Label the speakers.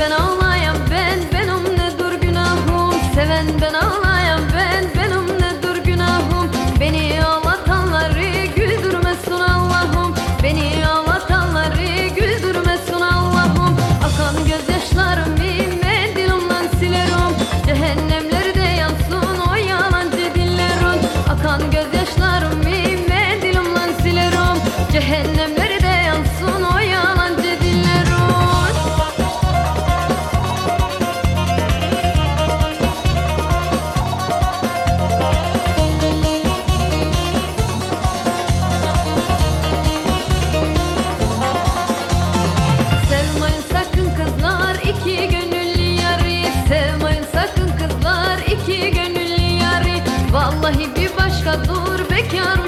Speaker 1: ben ağlayan ben Benim ne dur günahım seven ben ağlayan secure